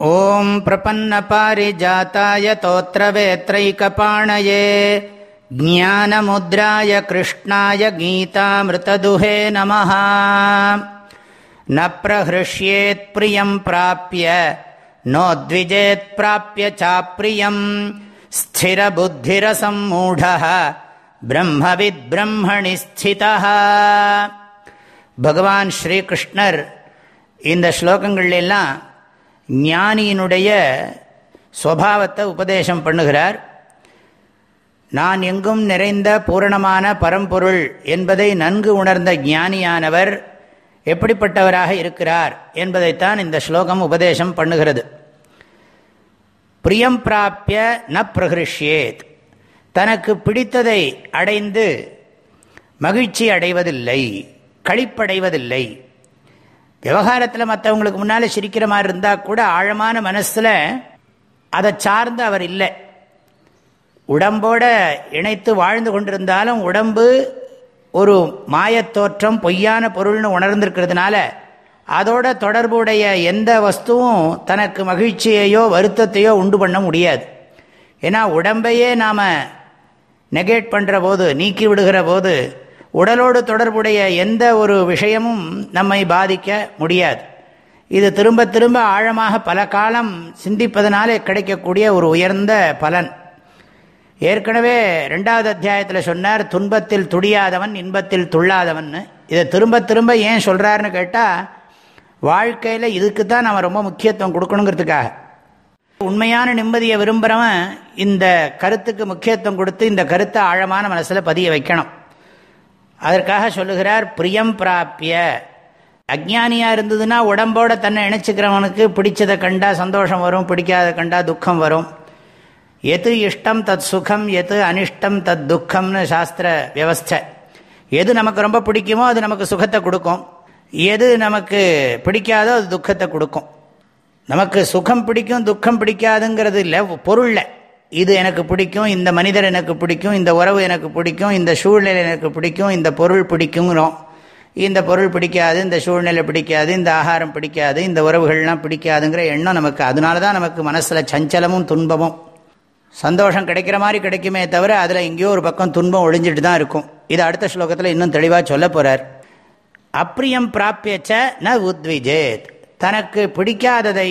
ॐ प्रपन्नपारिजाताय तोत्रवेत्रैकपाणये ज्ञानमुद्राय कृष्णाय गीतामृतदुहे नमः न प्रहृष्येत्प्रियं प्राप्य नोद्विजेत्प्राप्य चाप्रियं स्थिरबुद्धिरसम्मूढः பிரம்மவித் ஸ்திதா பகவான் ஸ்ரீகிருஷ்ணர் இந்த ஸ்லோகங்கள்லாம் ஞானியினுடைய ஸ்வபாவத்தை உபதேசம் பண்ணுகிறார். நான் எங்கும் நிறைந்த பூரணமான பரம்பொருள் என்பதை நன்கு உணர்ந்த ஞானியானவர் எப்படிப்பட்டவராக இருக்கிறார் என்பதைத்தான் இந்த ஸ்லோகம் உபதேசம் பண்ணுகிறது. பிரியம் பிராப்பிய ந பிரகிருஷ்யேத். தனக்கு பிடித்ததை அடைந்து மகிழ்ச்சி அடைவதில்லை கழிப்படைவதில்லை விவகாரத்தில் மற்றவங்களுக்கு முன்னால் சிரிக்கிற மாதிரி இருந்தால் கூட ஆழமான மனசில் அதை சார்ந்து அவர் இல்லை. உடம்போட இணைத்து வாழ்ந்து கொண்டிருந்தாலும் உடம்பு ஒரு மாயத்தோற்றம் பொய்யான பொருள்னு உணர்ந்திருக்கிறதுனால அதோட தொடர்புடைய எந்த வஸ்துவும் தனக்கு மகிழ்ச்சியையோ வருத்தத்தையோ உண்டு பண்ண முடியாது. ஏன்னா உடம்பையே நாம் நெகேட் பண்ணுற போது நீக்கி விடுகிற போது உடலோடு தொடர்புடைய எந்த ஒரு விஷயமும் நம்மை பாதிக்க முடியாது. இது திரும்ப திரும்ப ஆழமாக பல காலம் சிந்திப்பதனாலே கிடைக்கக்கூடிய ஒரு உயர்ந்த பலன். ஏற்கனவே ரெண்டாவது அத்தியாயத்தில் சொன்னார் துன்பத்தில் துடியாதவன் இன்பத்தில் துள்ளாதவன் இதை திரும்ப திரும்ப ஏன் சொல்கிறாருன்னு கேட்டால் வாழ்க்கையில் இதுக்கு தான் நம்ம ரொம்ப முக்கியத்துவம் கொடுக்கணுங்கிறதுக்காக. உண்மையான நிம்மதியை விரும்புகிறவன் இந்த கருத்துக்கு முக்கியத்துவம் கொடுத்து இந்த கருத்தை ஆழமான மனசில் பதிய வைக்கணும். அதற்காக சொல்லுகிறார் பிரியம் பிராப்பிய அஜானியாக இருந்ததுன்னா உடம்போட தன்னை இணைச்சிக்கிறவனுக்கு பிடிச்சதை கண்டா சந்தோஷம் வரும் பிடிக்காத கண்டா துக்கம் வரும். எது இஷ்டம் தத் சுகம் எது அனிஷ்டம் தத் துக்கம்னு சாஸ்திர வியவஸ்தை. எது நமக்கு ரொம்ப பிடிக்குமோ அது நமக்கு சுகத்தை கொடுக்கும். எது நமக்கு பிடிக்காதோ அது துக்கத்தை கொடுக்கும். நமக்கு சுகம் பிடிக்கும் துக்கம் பிடிக்காதுங்கிறது இல்லை பொருளில் இது எனக்கு பிடிக்கும் இந்த மனிதர் எனக்கு பிடிக்கும் இந்த உறவு எனக்கு பிடிக்கும் இந்த சூழ்நிலை எனக்கு பிடிக்கும் இந்த பொருள் பிடிக்குங்கிறோம் இந்த பொருள் பிடிக்காது இந்த சூழ்நிலை பிடிக்காது இந்த ஆகாரம் பிடிக்காது இந்த உறவுகள்லாம் பிடிக்காதுங்கிற எண்ணம் நமக்கு. அதனால தான் நமக்கு மனசில் சஞ்சலமும் துன்பமும். சந்தோஷம் கிடைக்கிற மாதிரி கிடைக்குமே தவிர அதில் எங்கேயோ ஒரு பக்கம் துன்பம் ஒழிஞ்சிட்டு தான் இருக்கும். இது அடுத்த ஸ்லோகத்தில் இன்னும் தெளிவாக சொல்ல போகிறார் அப்பிரியம் பிராப்பியச்ச ந உத்விஜேத். தனக்கு பிடிக்காததை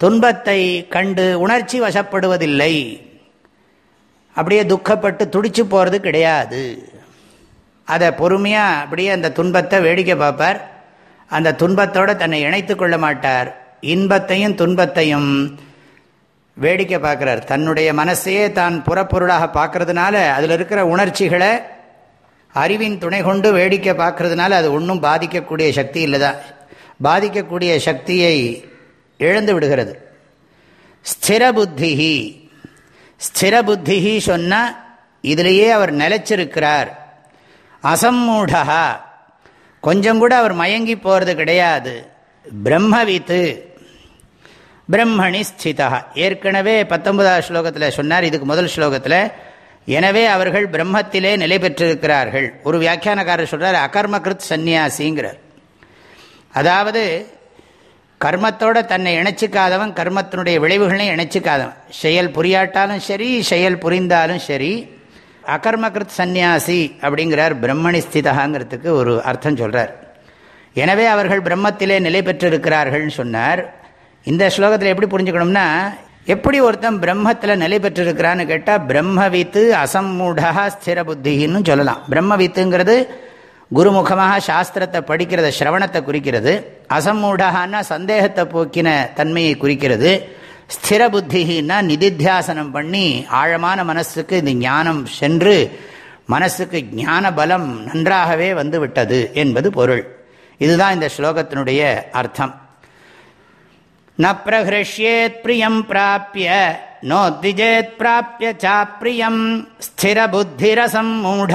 துன்பத்தை கண்டு உணர்ச்சி வசப்படுவதில்லை. அப்படியே துக்கப்பட்டு துடிச்சு போகிறது கிடையாது. அதை பொறுமையாக அப்படியே அந்த துன்பத்தை வேடிக்கை பார்ப்பார். அந்த துன்பத்தோடு தன்னை இணைத்து கொள்ள மாட்டார். இன்பத்தையும் துன்பத்தையும் வேடிக்கை பார்க்குறார். தன்னுடைய மனசையே தான் புறப்பொருளாக பார்க்கறதுனால அதில் இருக்கிற உணர்ச்சிகளை அறிவின் துணை கொண்டு வேடிக்கை பார்க்கறதுனால அது ஒன்றும் பாதிக்கக்கூடிய சக்தி இல்லை தான் பாதிக்கக்கூடிய சக்தியை இழந்து விடுகிறது. ஸ்திர புத்திஹி ஸ்திர புத்திஹி சொன்னால் இதிலேயே அவர் நிலைச்சிருக்கிறார். அசம்மூடா கொஞ்சம் கூட அவர் மயங்கி போகிறது கிடையாது. பிரம்மவித்து. பிரம்மணி ஸ்திதா ஏற்கனவே பத்தொன்பதாவது ஸ்லோகத்தில் சொன்னார் இதுக்கு முதல் ஸ்லோகத்தில் எனவே அவர்கள் பிரம்மத்திலே நிலை பெற்றிருக்கிறார்கள். ஒரு வியாக்கியானக்காரர் சொல்கிறார் அகர்மகிருத் சந்நியாசிங்கிறார். அதாவது கர்மத்தோட தன்னை இணைச்சிக்காதவன் கர்மத்தினுடைய விளைவுகளையும் இணைச்சிக்காதவன். செயல் புரியாட்டாலும் சரி செயல் புரிந்தாலும் சரி அகர்மகிருத் சந்நியாசி அப்படிங்கிறார் பிரம்மணி ஸ்திதகாங்கிறதுக்கு ஒரு அர்த்தம் சொல்கிறார் எனவே அவர்கள் பிரம்மத்திலே நிலை பெற்றிருக்கிறார்கள்னு சொன்னார். இந்த ஸ்லோகத்தில் எப்படி புரிஞ்சுக்கணும்னா எப்படி ஒருத்தன் பிரம்மத்தில் நிலை பெற்றிருக்கிறான்னு கேட்டால் பிரம்மவித்து அசம்மூடா ஸ்திர புத்தின்னு சொல்லலாம். பிரம்மவித்துங்கிறது குருமுகமாக சாஸ்திரத்தை படிக்கிறத சிரவணத்தை குறிக்கிறது. அசம்மூடகான்னா சந்தேகத்தை போக்கின தன்மையை குறிக்கிறது. ஸ்திர புத்தினா நிதித்தியாசனம் பண்ணி ஆழமான மனசுக்கு இந்த ஞானம் சென்று மனசுக்கு ஞான பலம் நன்றாகவே வந்து விட்டது என்பது பொருள். இதுதான் இந்த ஸ்லோகத்தினுடைய அர்த்தம். ந பிரஹிருஷ்யேத் பிரியம் பிராப்பிய நோத்விஜேத் பிராப்பிய சாப்பிரியம் ஸ்திர புத்திரசம் மூட